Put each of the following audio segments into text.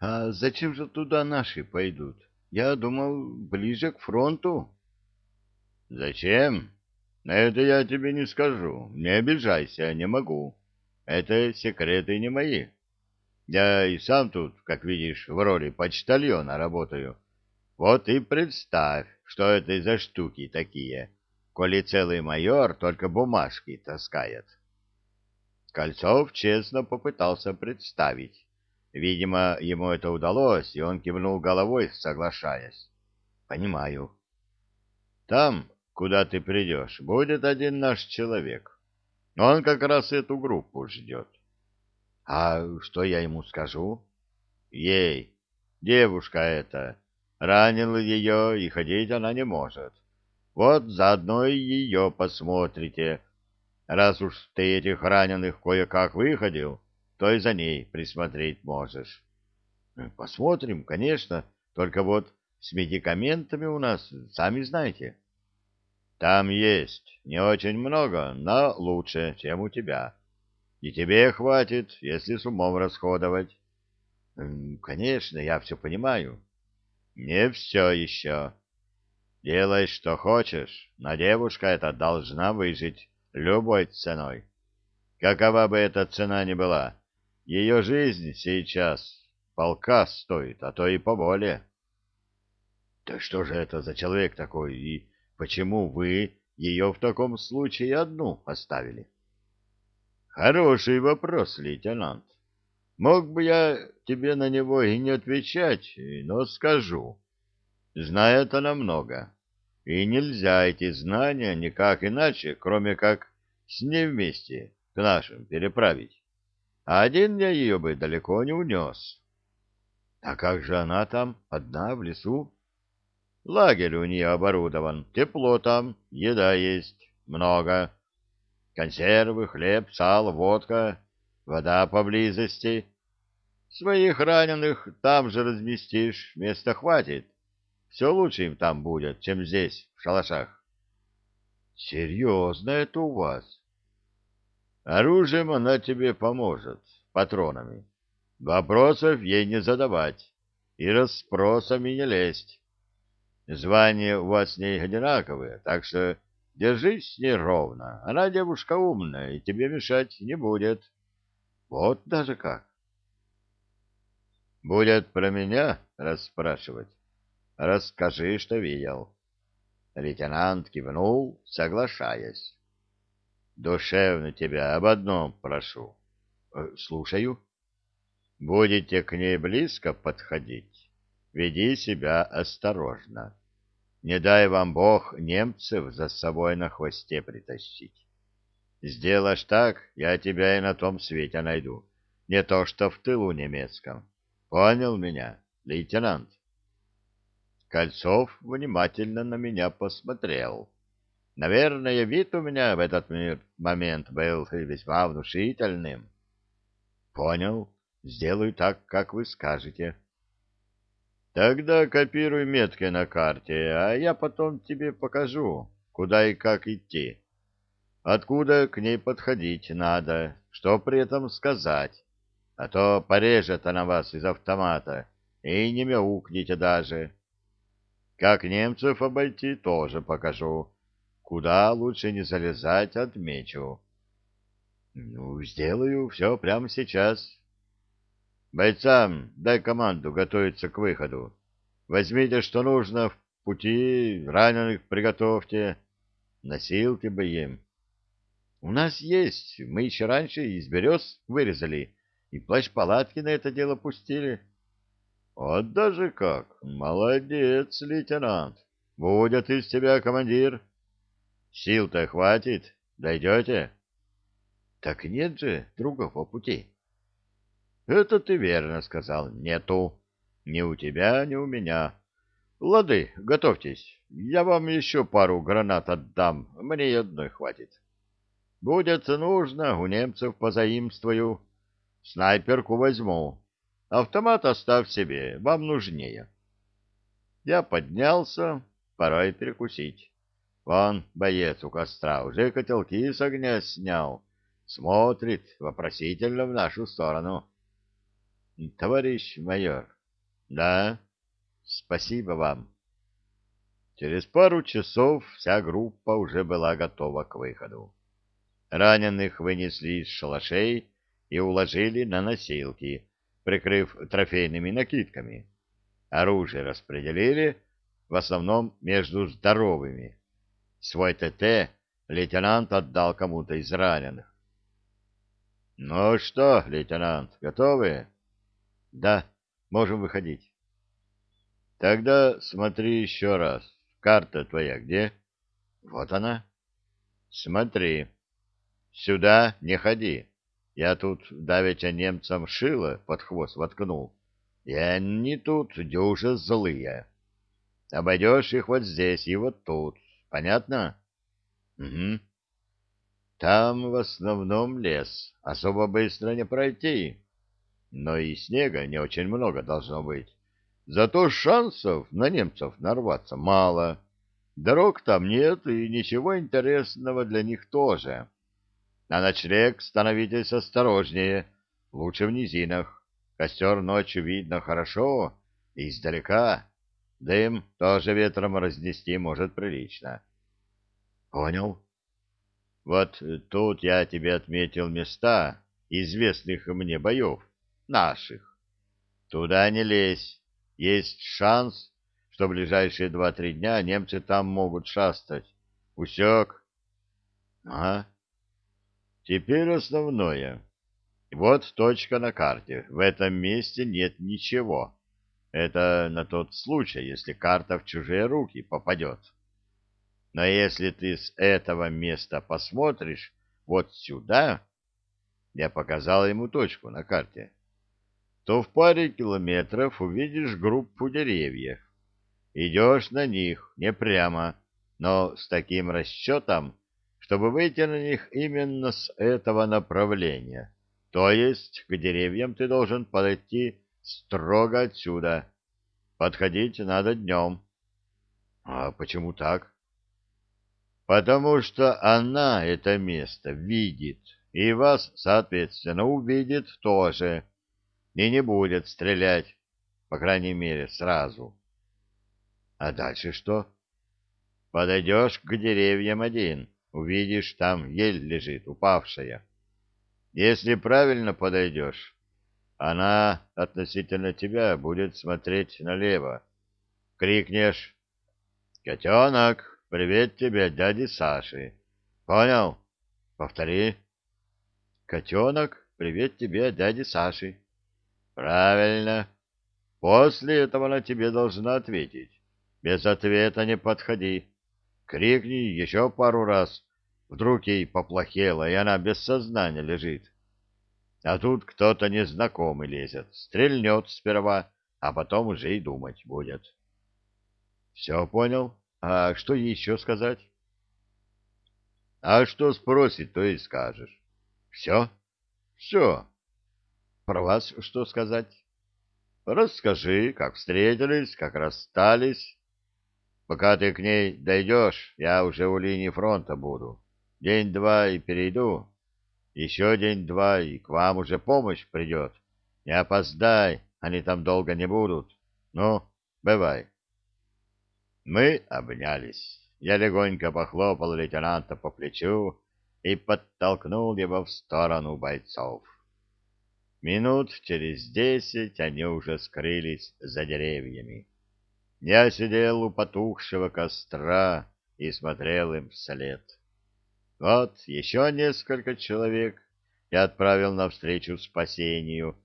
А зачем же туда наши пойдут? Я думал, ближе к фронту. Зачем? Это я тебе не скажу. Не обижайся, не могу. Это секреты не мои. Я и сам тут, как видишь, в роли почтальона работаю. Вот и представь, что это за штуки такие, коли целый майор только бумажки таскает. Кольцов честно попытался представить. Видимо, ему это удалось, и он кивнул головой, соглашаясь. «Понимаю». «Там, куда ты придешь, будет один наш человек. Он как раз эту группу ждет». «А что я ему скажу?» «Ей, девушка эта, ранила ее, и ходить она не может. Вот заодно и ее посмотрите. Раз уж ты этих раненых кое-как выходил, то и за ней присмотреть можешь. — Посмотрим, конечно, только вот с медикаментами у нас, сами знаете. — Там есть, не очень много, но лучше, чем у тебя. И тебе хватит, если с умом расходовать. — Конечно, я все понимаю. — Не все еще. Делай, что хочешь, но девушка эта должна выжить любой ценой. Какова бы эта цена ни была, ее жизнь сейчас полка стоит, а то и поболее. — Да что же это за человек такой, и почему вы ее в таком случае одну оставили? — Хороший вопрос, лейтенант. Мог бы я тебе на него и не отвечать, но скажу. Знает она много, и нельзя эти знания никак иначе, кроме как с ней вместе к нашим переправить а один я ее бы далеко не унес. А как же она там, одна в лесу? Лагерь у нее оборудован, тепло там, еда есть, много. Консервы, хлеб, сало, водка, вода поблизости. Своих раненых там же разместишь, места хватит. Все лучше им там будет, чем здесь, в шалашах. Серьезно это у вас? Оружием она тебе поможет, патронами. Вопросов ей не задавать и расспросами не лезть. Звания у вас с ней одинаковые, так что держись с ней ровно. Она девушка умная и тебе мешать не будет. Вот даже как. Будет про меня расспрашивать. Расскажи, что видел. Лейтенант кивнул, соглашаясь. Душевно тебя об одном прошу. Э, слушаю. Будете к ней близко подходить, веди себя осторожно. Не дай вам Бог немцев за собой на хвосте притащить. Сделаешь так, я тебя и на том свете найду, не то что в тылу немецком. Понял меня, лейтенант? Кольцов внимательно на меня посмотрел. Наверное, вид у меня в этот момент был весьма внушительным. Понял. Сделаю так, как вы скажете. Тогда копируй метки на карте, а я потом тебе покажу, куда и как идти. Откуда к ней подходить надо, что при этом сказать. А то порежет она вас из автомата, и не мяукните даже. Как немцев обойти, тоже покажу Куда лучше не залезать, отмечу. Ну, сделаю все прямо сейчас. Бойцам дай команду готовиться к выходу. Возьмите, что нужно, в пути раненых приготовьте. Носилки бы им. У нас есть, мы еще раньше из берез вырезали, и плащ-палатки на это дело пустили. Вот даже как! Молодец, лейтенант! Будет из тебя командир. Сил-то хватит? Дойдете? Так нет же другого пути. Это ты верно сказал. Нету. Ни у тебя, ни у меня. Лады, готовьтесь. Я вам еще пару гранат отдам. Мне одной хватит. Будет нужно, у немцев позаимствую. Снайперку возьму. Автомат оставь себе, вам нужнее. Я поднялся, пора и перекусить. Вон, боец у костра, уже котелки с огня снял. Смотрит вопросительно в нашу сторону. Товарищ майор. Да. Спасибо вам. Через пару часов вся группа уже была готова к выходу. Раненых вынесли из шалашей и уложили на носилки, прикрыв трофейными накидками. Оружие распределили в основном между здоровыми. Свой ТТ лейтенант отдал кому-то из раненых. — Ну что, лейтенант, готовы? — Да, можем выходить. — Тогда смотри еще раз. Карта твоя где? — Вот она. — Смотри. Сюда не ходи. Я тут давеча немцам шило под хвост воткнул. И они тут дюже злые. Обойдешь их вот здесь и вот тут. Понятно? Угу. Там в основном лес. Особо быстро не пройти. Но и снега не очень много должно быть. Зато шансов на немцев нарваться мало. Дорог там нет, и ничего интересного для них тоже. На ночлег становитесь осторожнее, лучше в низинах. Костер ночью видно хорошо и издалека. Дым тоже ветром разнести может прилично. — Понял. — Вот тут я тебе отметил места известных мне боев, наших. Туда не лезь. Есть шанс, что ближайшие два-три дня немцы там могут шастать. Усек? — Ага. Теперь основное. Вот точка на карте. В этом месте нет ничего. Это на тот случай, если карта в чужие руки попадет. Но если ты с этого места посмотришь вот сюда, я показал ему точку на карте, то в паре километров увидишь группу деревьев. Идешь на них не прямо, но с таким расчетом, чтобы выйти на них именно с этого направления. То есть к деревьям ты должен подойти строго отсюда. Подходить надо днем. А почему так? Потому что она это место видит, и вас, соответственно, увидит тоже, и не будет стрелять, по крайней мере, сразу. А дальше что? Подойдешь к деревьям один — Увидишь, там ель лежит, упавшая. Если правильно подойдешь, она относительно тебя будет смотреть налево. Крикнешь «Котенок, привет тебе, дяди Саши!» Понял? Повтори. «Котенок, привет тебе, дяди Саши!» Правильно. После этого она тебе должна ответить. Без ответа не подходи. Крикни еще пару раз. Вдруг ей поплохело, и она без сознания лежит. А тут кто-то незнакомый лезет, стрельнет сперва, а потом уже и думать будет. Все понял? А что еще сказать? А что спросит, то и скажешь. Все? Все. Про вас что сказать? Расскажи, как встретились, как расстались, Пока ты к ней дойдешь, я уже у линии фронта буду. День-два и перейду. Еще день-два, и к вам уже помощь придет. Не опоздай, они там долго не будут. Ну, бывай. Мы обнялись. Я легонько похлопал лейтенанта по плечу и подтолкнул его в сторону бойцов. Минут через десять они уже скрылись за деревьями. Я сидел у потухшего костра и смотрел им вслед. Вот еще несколько человек я отправил навстречу спасению.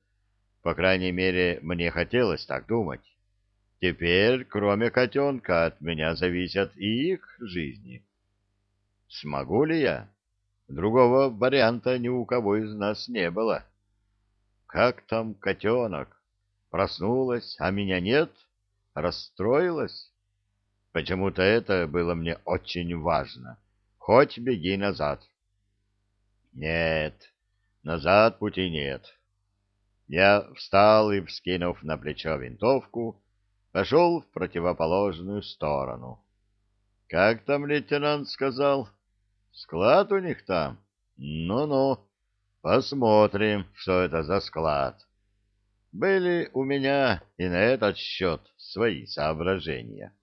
По крайней мере, мне хотелось так думать. Теперь, кроме котенка, от меня зависят и их жизни. Смогу ли я? Другого варианта ни у кого из нас не было. Как там котенок? Проснулась, а меня нет? — расстроилась? Почему-то это было мне очень важно. Хоть беги назад. Нет, назад пути нет. Я встал и, вскинув на плечо винтовку, пошел в противоположную сторону. Как там лейтенант сказал? Склад у них там? Ну-ну, посмотрим, что это за склад. Были у меня и на этот счет свои соображения.